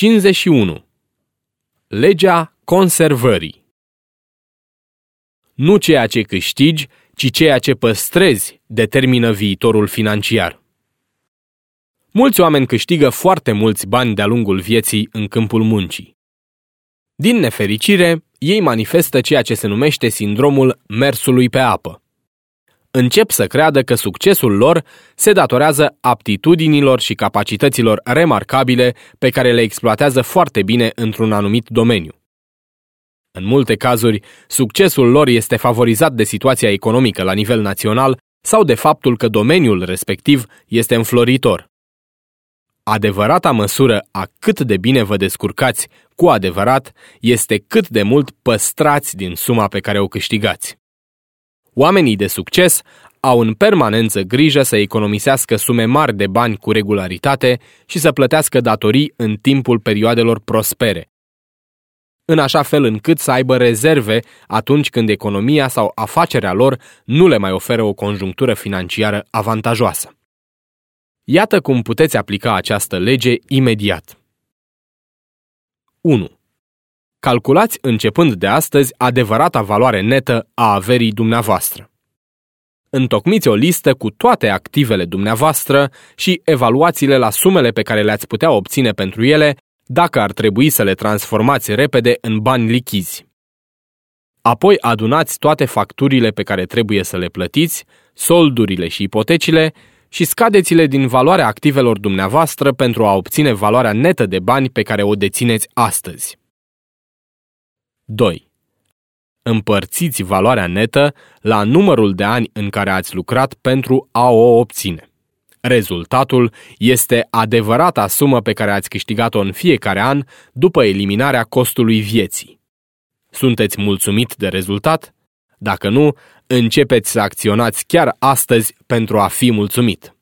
51. Legea conservării Nu ceea ce câștigi, ci ceea ce păstrezi determină viitorul financiar. Mulți oameni câștigă foarte mulți bani de-a lungul vieții în câmpul muncii. Din nefericire, ei manifestă ceea ce se numește sindromul mersului pe apă. Încep să creadă că succesul lor se datorează aptitudinilor și capacităților remarcabile pe care le exploatează foarte bine într-un anumit domeniu. În multe cazuri, succesul lor este favorizat de situația economică la nivel național sau de faptul că domeniul respectiv este înfloritor. Adevărata măsură a cât de bine vă descurcați cu adevărat este cât de mult păstrați din suma pe care o câștigați. Oamenii de succes au în permanență grijă să economisească sume mari de bani cu regularitate și să plătească datorii în timpul perioadelor prospere, în așa fel încât să aibă rezerve atunci când economia sau afacerea lor nu le mai oferă o conjunctură financiară avantajoasă. Iată cum puteți aplica această lege imediat. 1. Calculați începând de astăzi adevărata valoare netă a averii dumneavoastră. Întocmiți o listă cu toate activele dumneavoastră și evaluați-le la sumele pe care le-ați putea obține pentru ele dacă ar trebui să le transformați repede în bani lichizi. Apoi adunați toate facturile pe care trebuie să le plătiți, soldurile și ipotecile și scadeți-le din valoarea activelor dumneavoastră pentru a obține valoarea netă de bani pe care o dețineți astăzi. 2. Împărțiți valoarea netă la numărul de ani în care ați lucrat pentru a o obține. Rezultatul este adevărata sumă pe care ați câștigat-o în fiecare an după eliminarea costului vieții. Sunteți mulțumit de rezultat? Dacă nu, începeți să acționați chiar astăzi pentru a fi mulțumit.